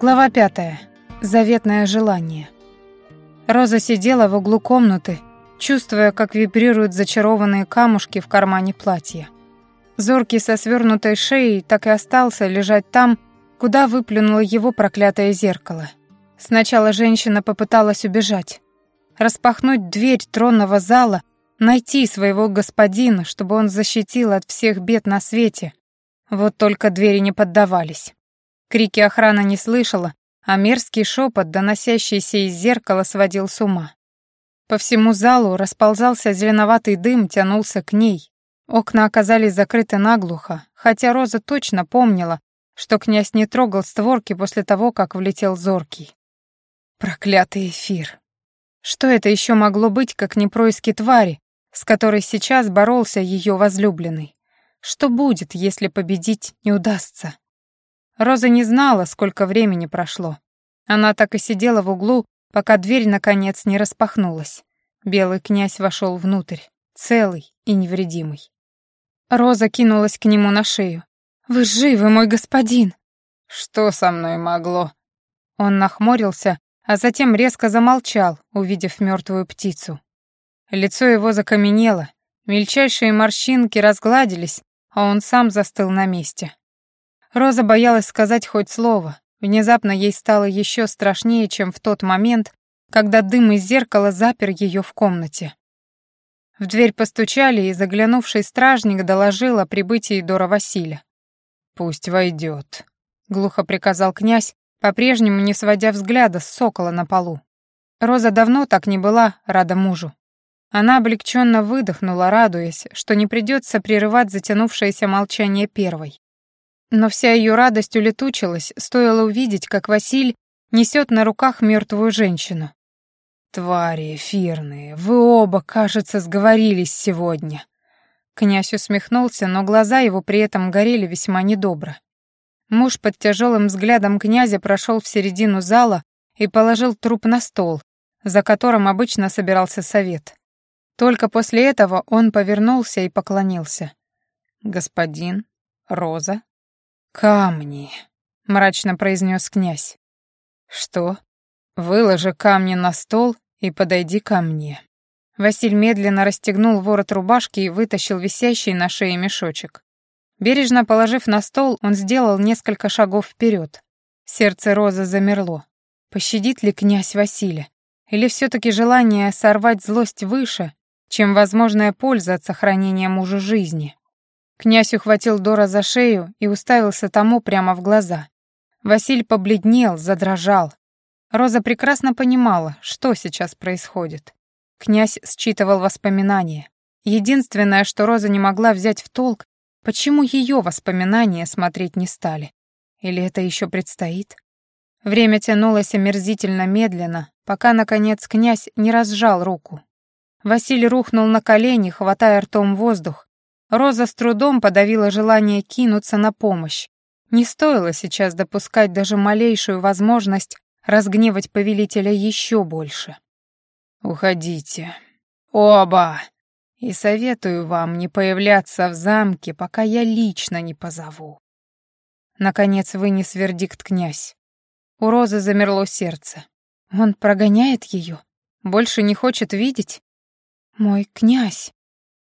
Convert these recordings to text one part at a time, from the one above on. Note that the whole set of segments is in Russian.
Глава пятая. Заветное желание. Роза сидела в углу комнаты, чувствуя, как вибрируют зачарованные камушки в кармане платья. Зоркий со свернутой шеей так и остался лежать там, куда выплюнуло его проклятое зеркало. Сначала женщина попыталась убежать, распахнуть дверь тронного зала, найти своего господина, чтобы он защитил от всех бед на свете. Вот только двери не поддавались. Крики охрана не слышала, а мерзкий шепот, доносящийся из зеркала, сводил с ума. По всему залу расползался зеленоватый дым, тянулся к ней. Окна оказались закрыты наглухо, хотя Роза точно помнила, что князь не трогал створки после того, как влетел зоркий. Проклятый эфир. Что это еще могло быть, как не происки твари, с которой сейчас боролся ее возлюбленный? Что будет, если победить не удастся? Роза не знала, сколько времени прошло. Она так и сидела в углу, пока дверь, наконец, не распахнулась. Белый князь вошел внутрь, целый и невредимый. Роза кинулась к нему на шею. «Вы живы, мой господин!» «Что со мной могло?» Он нахмурился, а затем резко замолчал, увидев мертвую птицу. Лицо его закаменело, мельчайшие морщинки разгладились, а он сам застыл на месте. Роза боялась сказать хоть слово. Внезапно ей стало еще страшнее, чем в тот момент, когда дым из зеркала запер ее в комнате. В дверь постучали, и заглянувший стражник доложил о прибытии Дора Василя. «Пусть войдет», — глухо приказал князь, по-прежнему не сводя взгляда с сокола на полу. Роза давно так не была рада мужу. Она облегченно выдохнула, радуясь, что не придется прерывать затянувшееся молчание первой. Но вся ее радость улетучилась, стоило увидеть, как Василь несет на руках мертвую женщину. «Твари эфирные, вы оба, кажется, сговорились сегодня». Князь усмехнулся, но глаза его при этом горели весьма недобро. Муж под тяжелым взглядом князя прошел в середину зала и положил труп на стол, за которым обычно собирался совет. Только после этого он повернулся и поклонился. «Господин, Роза, «Камни», — мрачно произнес князь. «Что? Выложи камни на стол и подойди ко мне». Василь медленно расстегнул ворот рубашки и вытащил висящий на шее мешочек. Бережно положив на стол, он сделал несколько шагов вперед. Сердце Розы замерло. Пощадит ли князь Василия? Или все-таки желание сорвать злость выше, чем возможная польза от сохранения мужа жизни? Князь ухватил Дора за шею и уставился тому прямо в глаза. Василь побледнел, задрожал. Роза прекрасно понимала, что сейчас происходит. Князь считывал воспоминания. Единственное, что Роза не могла взять в толк, почему ее воспоминания смотреть не стали. Или это еще предстоит? Время тянулось омерзительно медленно, пока, наконец, князь не разжал руку. Василий рухнул на колени, хватая ртом воздух, Роза с трудом подавила желание кинуться на помощь. Не стоило сейчас допускать даже малейшую возможность разгневать повелителя еще больше. «Уходите. Оба! И советую вам не появляться в замке, пока я лично не позову». Наконец вынес вердикт князь. У Розы замерло сердце. Он прогоняет ее? Больше не хочет видеть? Мой князь.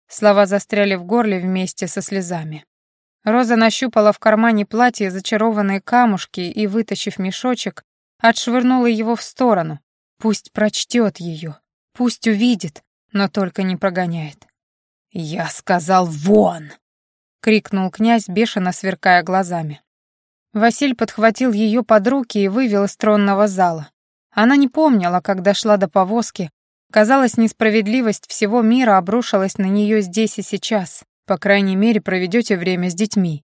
Слова застряли в горле вместе со слезами. Роза нащупала в кармане платья зачарованные камушки и, вытащив мешочек, отшвырнула его в сторону. Пусть прочтет ее, пусть увидит, но только не прогоняет. «Я сказал, вон!» — крикнул князь, бешено сверкая глазами. Василь подхватил ее под руки и вывел из тронного зала. Она не помнила, как дошла до повозки, Казалось, несправедливость всего мира обрушилась на нее здесь и сейчас. По крайней мере, проведете время с детьми.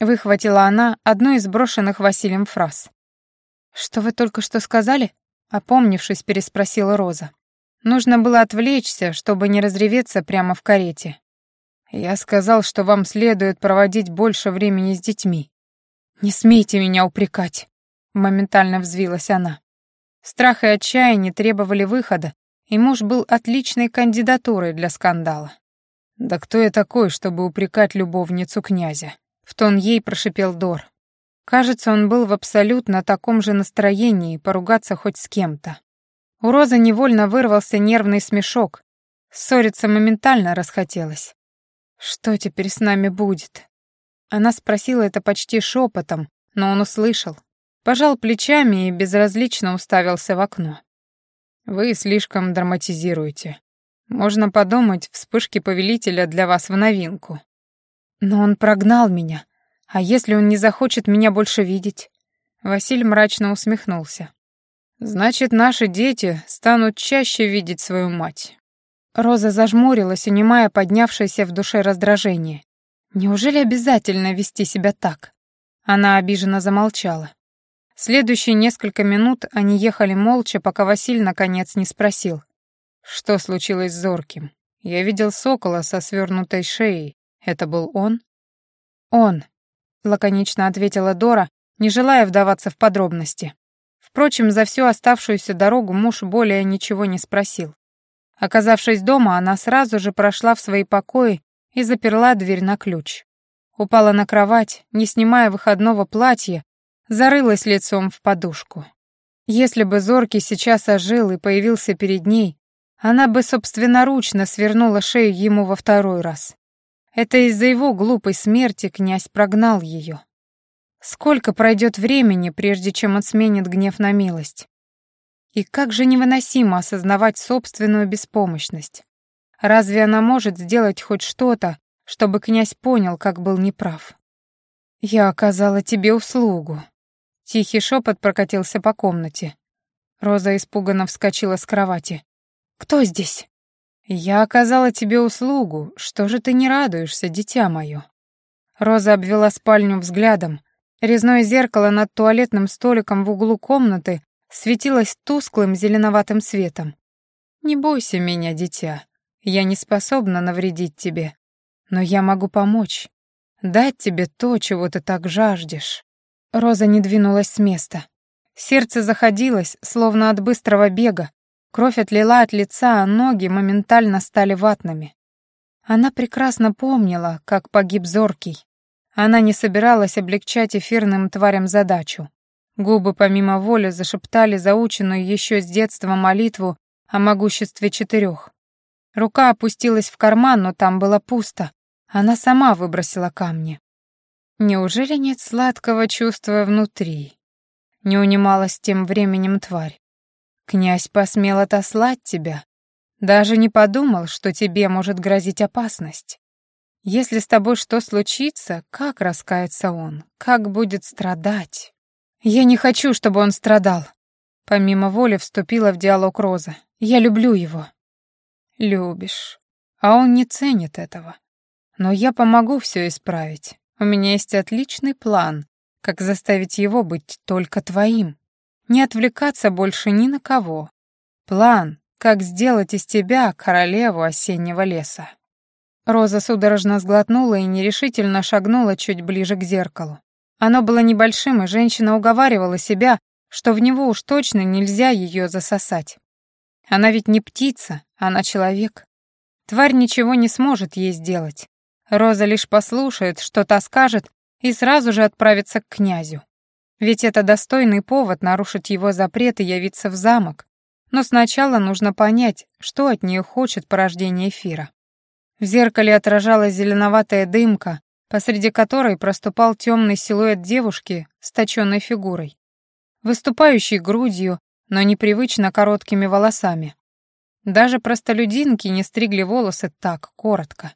Выхватила она одну из брошенных Василием фраз. «Что вы только что сказали?» Опомнившись, переспросила Роза. Нужно было отвлечься, чтобы не разреветься прямо в карете. «Я сказал, что вам следует проводить больше времени с детьми. Не смейте меня упрекать!» Моментально взвилась она. Страх и отчаяние требовали выхода, и муж был отличной кандидатурой для скандала. «Да кто я такой, чтобы упрекать любовницу князя?» — в тон ей прошипел Дор. Кажется, он был в абсолютно таком же настроении поругаться хоть с кем-то. У Розы невольно вырвался нервный смешок. Ссориться моментально расхотелось. «Что теперь с нами будет?» Она спросила это почти шепотом, но он услышал. Пожал плечами и безразлично уставился в окно. «Вы слишком драматизируете. Можно подумать, вспышки повелителя для вас в новинку». «Но он прогнал меня. А если он не захочет меня больше видеть?» Василь мрачно усмехнулся. «Значит, наши дети станут чаще видеть свою мать». Роза зажмурилась, унимая поднявшееся в душе раздражение. «Неужели обязательно вести себя так?» Она обиженно замолчала. Следующие несколько минут они ехали молча, пока Василь наконец не спросил. «Что случилось с Зорким? Я видел сокола со свернутой шеей. Это был он?» «Он», — лаконично ответила Дора, не желая вдаваться в подробности. Впрочем, за всю оставшуюся дорогу муж более ничего не спросил. Оказавшись дома, она сразу же прошла в свои покои и заперла дверь на ключ. Упала на кровать, не снимая выходного платья, зарылась лицом в подушку. Если бы Зоркий сейчас ожил и появился перед ней, она бы собственноручно свернула шею ему во второй раз. Это из-за его глупой смерти князь прогнал ее. Сколько пройдет времени, прежде чем он сменит гнев на милость? И как же невыносимо осознавать собственную беспомощность. Разве она может сделать хоть что-то, чтобы князь понял, как был неправ? «Я оказала тебе услугу». Тихий шепот прокатился по комнате. Роза испуганно вскочила с кровати. «Кто здесь?» «Я оказала тебе услугу. Что же ты не радуешься, дитя мое?» Роза обвела спальню взглядом. Резное зеркало над туалетным столиком в углу комнаты светилось тусклым зеленоватым светом. «Не бойся меня, дитя. Я не способна навредить тебе. Но я могу помочь. Дать тебе то, чего ты так жаждешь». Роза не двинулась с места. Сердце заходилось, словно от быстрого бега, Кровь отлила от лица, а ноги моментально стали ватными. Она прекрасно помнила, как погиб Зоркий. Она не собиралась облегчать эфирным тварям задачу. Губы помимо воли зашептали заученную еще с детства молитву о могуществе четырех. Рука опустилась в карман, но там было пусто. Она сама выбросила камни. Неужели нет сладкого чувства внутри? Не унималась тем временем тварь. Князь посмел отослать тебя. Даже не подумал, что тебе может грозить опасность. Если с тобой что случится, как раскается он? Как будет страдать? Я не хочу, чтобы он страдал. Помимо воли вступила в диалог Роза. Я люблю его. Любишь. А он не ценит этого. Но я помогу все исправить. У меня есть отличный план, как заставить его быть только твоим. Не отвлекаться больше ни на кого. План, как сделать из тебя королеву осеннего леса. Роза судорожно сглотнула и нерешительно шагнула чуть ближе к зеркалу. Оно было небольшим, и женщина уговаривала себя, что в него уж точно нельзя ее засосать. Она ведь не птица, она человек. Тварь ничего не сможет ей сделать. Роза лишь послушает, что та скажет, и сразу же отправится к князю. Ведь это достойный повод нарушить его запрет и явиться в замок. Но сначала нужно понять, что от нее хочет порождение эфира. В зеркале отражалась зеленоватая дымка, посреди которой проступал темный силуэт девушки с точенной фигурой, выступающей грудью, но непривычно короткими волосами. Даже простолюдинки не стригли волосы так коротко.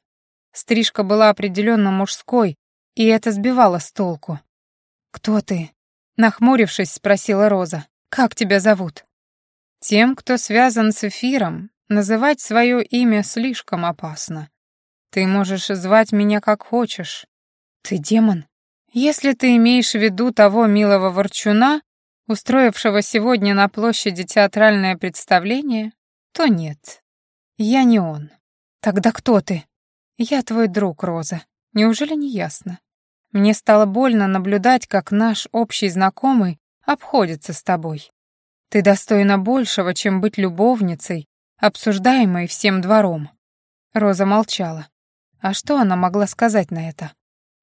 Стрижка была определенно мужской, и это сбивало с толку. «Кто ты?» Нахмурившись, спросила Роза. «Как тебя зовут?» «Тем, кто связан с эфиром, называть свое имя слишком опасно. Ты можешь звать меня как хочешь. Ты демон? Если ты имеешь в виду того милого ворчуна, устроившего сегодня на площади театральное представление, то нет. Я не он. Тогда кто ты? Я твой друг, Роза. Неужели не ясно? Мне стало больно наблюдать, как наш общий знакомый обходится с тобой. Ты достойна большего, чем быть любовницей, обсуждаемой всем двором». Роза молчала. А что она могла сказать на это?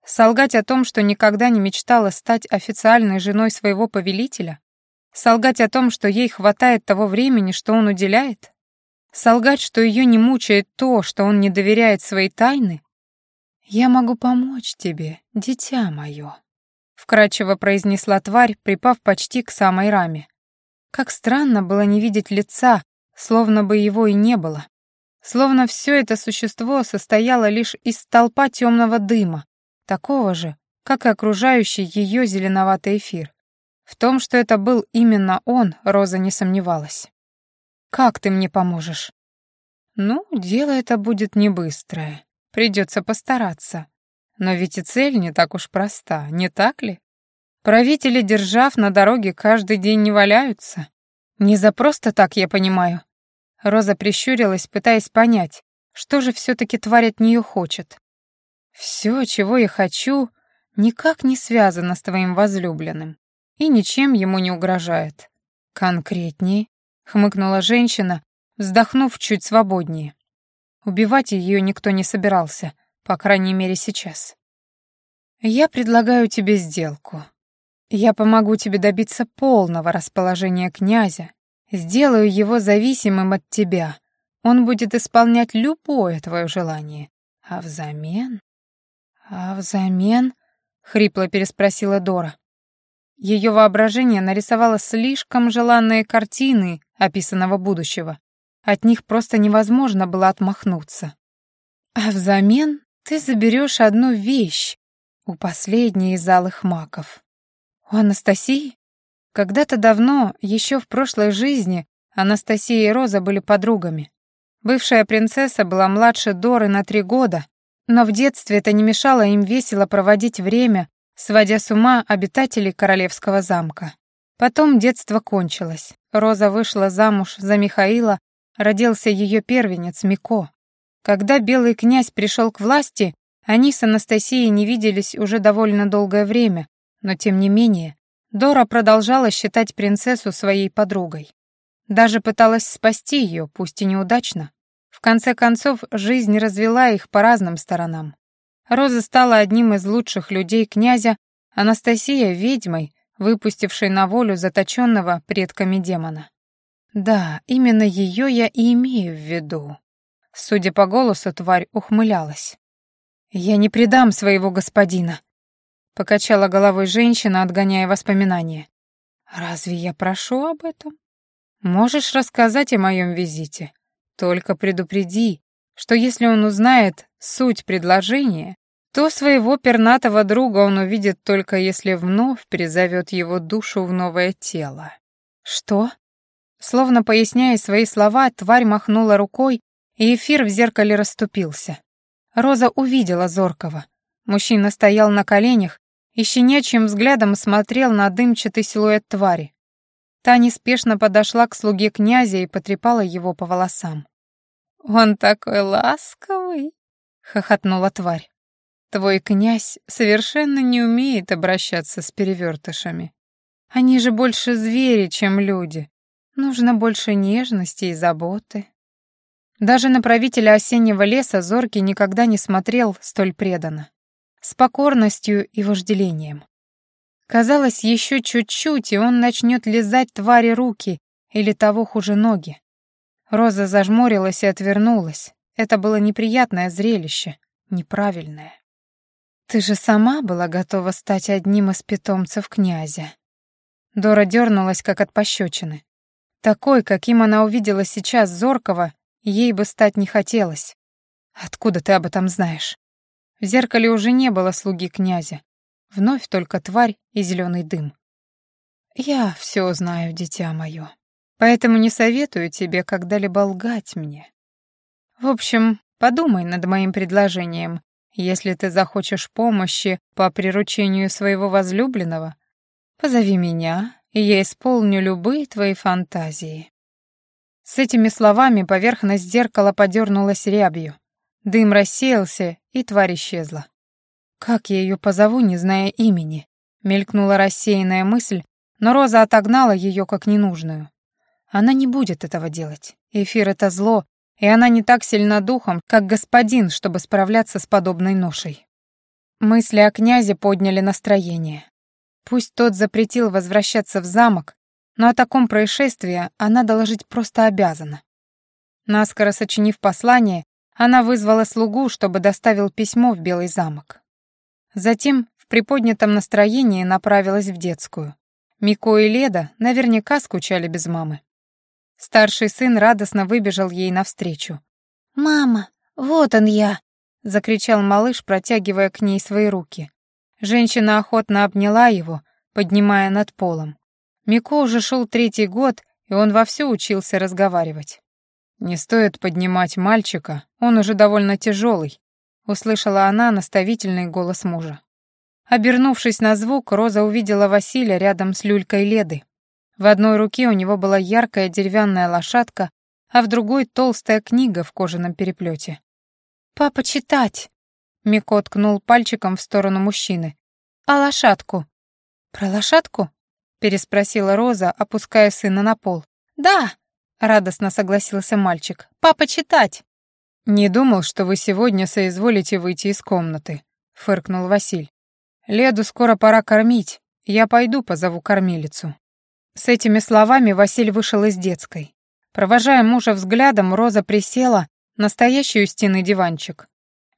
Солгать о том, что никогда не мечтала стать официальной женой своего повелителя? Солгать о том, что ей хватает того времени, что он уделяет? Солгать, что ее не мучает то, что он не доверяет своей тайны? «Я могу помочь тебе, дитя мое», — вкрадчиво произнесла тварь, припав почти к самой раме. Как странно было не видеть лица, словно бы его и не было. Словно все это существо состояло лишь из столпа темного дыма, такого же, как и окружающий ее зеленоватый эфир. В том, что это был именно он, Роза не сомневалась. «Как ты мне поможешь?» «Ну, дело это будет не быстрое. Придется постараться. Но ведь и цель не так уж проста, не так ли? Правители держав на дороге каждый день не валяются. Не за просто так, я понимаю». Роза прищурилась, пытаясь понять, что же все-таки тварь от нее хочет. Все, чего я хочу, никак не связано с твоим возлюбленным и ничем ему не угрожает. Конкретнее, хмыкнула женщина, вздохнув чуть свободнее. Убивать ее никто не собирался, по крайней мере сейчас. Я предлагаю тебе сделку. Я помогу тебе добиться полного расположения князя, сделаю его зависимым от тебя. Он будет исполнять любое твое желание. А взамен... «А взамен?» — хрипло переспросила Дора. Ее воображение нарисовало слишком желанные картины описанного будущего. От них просто невозможно было отмахнуться. «А взамен ты заберешь одну вещь у последней из алых маков. У Анастасии? Когда-то давно, еще в прошлой жизни, Анастасия и Роза были подругами. Бывшая принцесса была младше Доры на три года, но в детстве это не мешало им весело проводить время, сводя с ума обитателей королевского замка. Потом детство кончилось. Роза вышла замуж за Михаила, родился ее первенец Мико. Когда белый князь пришел к власти, они с Анастасией не виделись уже довольно долгое время, но тем не менее Дора продолжала считать принцессу своей подругой. Даже пыталась спасти ее, пусть и неудачно. В конце концов, жизнь развела их по разным сторонам. Роза стала одним из лучших людей князя, Анастасия — ведьмой, выпустившей на волю заточенного предками демона. Да, именно ее я и имею в виду. Судя по голосу, тварь ухмылялась. «Я не предам своего господина», — покачала головой женщина, отгоняя воспоминания. «Разве я прошу об этом? Можешь рассказать о моем визите? Только предупреди, что если он узнает суть предложения, то своего пернатого друга он увидит только если вновь призовет его душу в новое тело. Что? Словно поясняя свои слова, тварь махнула рукой, и эфир в зеркале расступился. Роза увидела Зоркого. Мужчина стоял на коленях и щенячьим взглядом смотрел на дымчатый силуэт твари. Та неспешно подошла к слуге князя и потрепала его по волосам. «Он такой ласковый!» — хохотнула тварь. «Твой князь совершенно не умеет обращаться с перевертышами. Они же больше звери, чем люди. Нужно больше нежности и заботы». Даже на правителя осеннего леса Зоркий никогда не смотрел столь преданно, с покорностью и вожделением. Казалось, еще чуть-чуть, и он начнет лизать твари руки или того хуже ноги. Роза зажмурилась и отвернулась. Это было неприятное зрелище, неправильное. «Ты же сама была готова стать одним из питомцев князя». Дора дернулась, как от пощечины. Такой, каким она увидела сейчас Зоркого, ей бы стать не хотелось. «Откуда ты об этом знаешь?» В зеркале уже не было слуги князя. Вновь только тварь и зеленый дым. «Я все знаю, дитя мое», Поэтому не советую тебе когда-либо лгать мне. В общем, подумай над моим предложением. Если ты захочешь помощи по приручению своего возлюбленного, позови меня, и я исполню любые твои фантазии». С этими словами поверхность зеркала подернулась рябью. Дым рассеялся, и тварь исчезла. «Как я ее позову, не зная имени?» — мелькнула рассеянная мысль, но Роза отогнала ее как ненужную. Она не будет этого делать. Эфир — это зло, и она не так сильна духом, как господин, чтобы справляться с подобной ношей. Мысли о князе подняли настроение. Пусть тот запретил возвращаться в замок, но о таком происшествии она доложить просто обязана. Наскоро сочинив послание, она вызвала слугу, чтобы доставил письмо в Белый замок. Затем в приподнятом настроении направилась в детскую. Мико и Леда наверняка скучали без мамы. Старший сын радостно выбежал ей навстречу. «Мама, вот он я!» — закричал малыш, протягивая к ней свои руки. Женщина охотно обняла его, поднимая над полом. Мико уже шел третий год, и он вовсю учился разговаривать. «Не стоит поднимать мальчика, он уже довольно тяжелый», — услышала она наставительный голос мужа. Обернувшись на звук, Роза увидела Василия рядом с люлькой Леды. В одной руке у него была яркая деревянная лошадка, а в другой — толстая книга в кожаном переплете. «Папа, читать!» — Мико ткнул пальчиком в сторону мужчины. «А лошадку?» «Про лошадку?» — переспросила Роза, опуская сына на пол. «Да!» радостно согласился мальчик. Папа, читать. Не думал, что вы сегодня соизволите выйти из комнаты, фыркнул Василь. Леду скоро пора кормить. Я пойду позову кормилицу. С этими словами Василь вышел из детской. Провожая мужа взглядом, Роза присела на стоящую стены диванчик.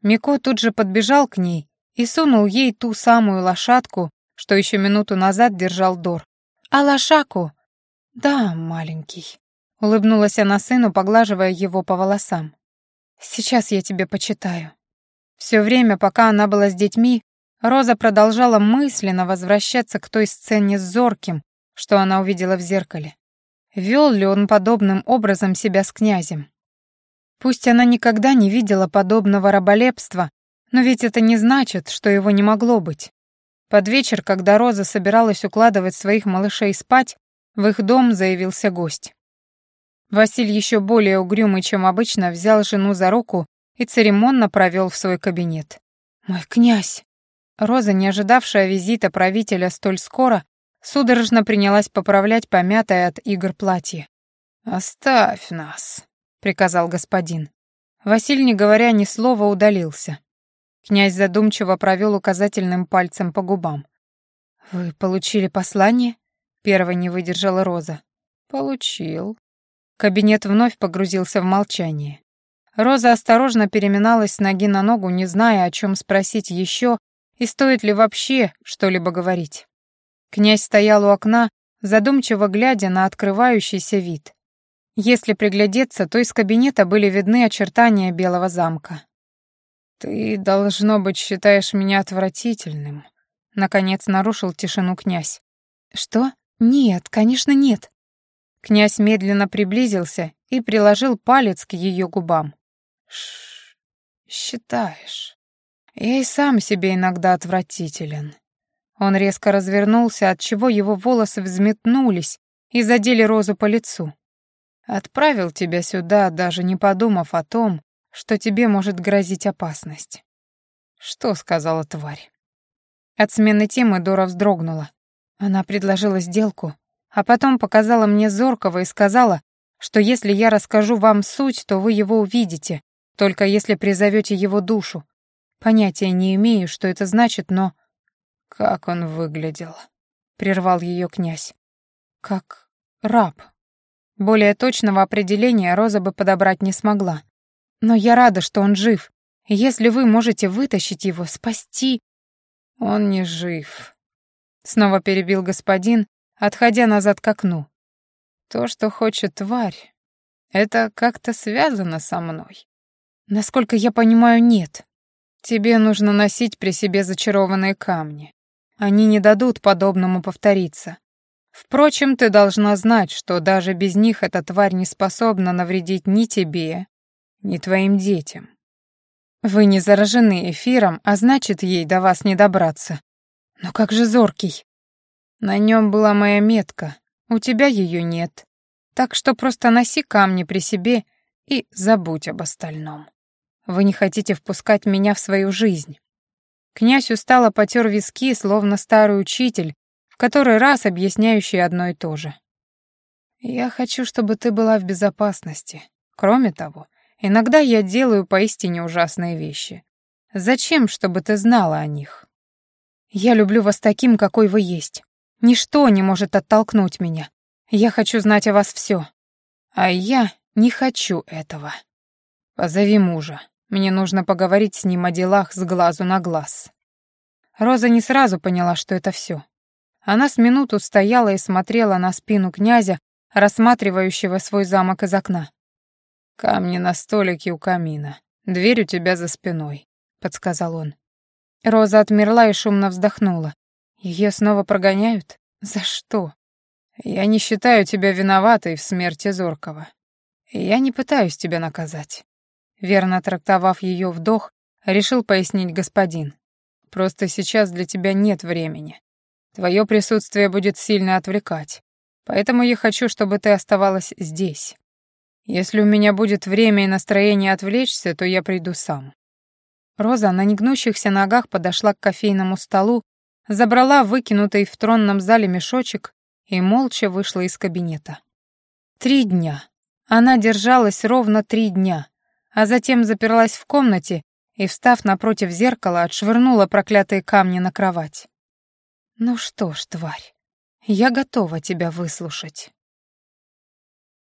Мико тут же подбежал к ней и сунул ей ту самую лошадку, что еще минуту назад держал Дор. «А лошаку?» «Да, маленький», Улыбнулась она сыну, поглаживая его по волосам. «Сейчас я тебе почитаю». Все время, пока она была с детьми, Роза продолжала мысленно возвращаться к той сцене с Зорким, что она увидела в зеркале. Вел ли он подобным образом себя с князем? Пусть она никогда не видела подобного раболепства, но ведь это не значит, что его не могло быть. Под вечер, когда Роза собиралась укладывать своих малышей спать, в их дом заявился гость. Василь еще более угрюмый, чем обычно, взял жену за руку и церемонно провел в свой кабинет. «Мой князь!» Роза, не ожидавшая визита правителя столь скоро, судорожно принялась поправлять помятое от игр платье. «Оставь нас», — приказал господин. Василь, не говоря ни слова, удалился. Князь задумчиво провел указательным пальцем по губам. «Вы получили послание?» — первой не выдержала Роза. «Получил», Кабинет вновь погрузился в молчание. Роза осторожно переминалась с ноги на ногу, не зная, о чем спросить еще и стоит ли вообще что-либо говорить. Князь стоял у окна, задумчиво глядя на открывающийся вид. Если приглядеться, то из кабинета были видны очертания Белого замка. «Ты, должно быть, считаешь меня отвратительным», — наконец нарушил тишину князь. «Что? Нет, конечно, нет. Князь медленно приблизился и приложил палец к ее губам. Ш, считаешь. Я и сам себе иногда отвратителен. Он резко развернулся, отчего его волосы взметнулись и задели Розу по лицу. Отправил тебя сюда, даже не подумав о том, что тебе может грозить опасность. Что сказала тварь? От смены темы Дора вздрогнула. Она предложила сделку, а потом показала мне зоркого и сказала, что если я расскажу вам суть, то вы его увидите, только если призовете его душу. Понятия не имею, что это значит, но... Как он выглядел? Прервал ее князь. Как раб. Более точного определения Роза бы подобрать не смогла. Но я рада, что он жив. Если вы можете вытащить его, спасти... Он не жив. Снова перебил господин, отходя назад к окну. То, что хочет тварь, это как-то связано со мной. Насколько я понимаю, нет. Тебе нужно носить при себе зачарованные камни. Они не дадут подобному повториться. Впрочем, ты должна знать, что даже без них эта тварь не способна навредить ни тебе, ни твоим детям. Вы не заражены эфиром, а значит, ей до вас не добраться. Но как же зоркий? На нем была моя метка, у тебя ее нет. Так что просто носи камни при себе и забудь об остальном. Вы не хотите впускать меня в свою жизнь. Князь устало потер виски, словно старый учитель, в который раз объясняющий одно и то же. Я хочу, чтобы ты была в безопасности. Кроме того, иногда я делаю поистине ужасные вещи. Зачем, чтобы ты знала о них? Я люблю вас таким, какой вы есть. Ничто не может оттолкнуть меня. Я хочу знать о вас все. А я не хочу этого. Позови мужа. Мне нужно поговорить с ним о делах с глазу на глаз. Роза не сразу поняла, что это все. Она с минуту стояла и смотрела на спину князя, рассматривающего свой замок из окна. «Камни на столике у камина. Дверь у тебя за спиной», — подсказал он. Роза отмерла и шумно вздохнула. Ее снова прогоняют? За что? Я не считаю тебя виноватой в смерти Зоркова. Я не пытаюсь тебя наказать. Верно трактовав ее вдох, решил пояснить господин. Просто сейчас для тебя нет времени. Твое присутствие будет сильно отвлекать. Поэтому я хочу, чтобы ты оставалась здесь. Если у меня будет время и настроение отвлечься, то я приду сам. Роза на негнущихся ногах подошла к кофейному столу, забрала выкинутый в тронном зале мешочек и молча вышла из кабинета. Три дня. Она держалась ровно три дня, а затем заперлась в комнате и, встав напротив зеркала, отшвырнула проклятые камни на кровать. «Ну что ж, тварь, я готова тебя выслушать».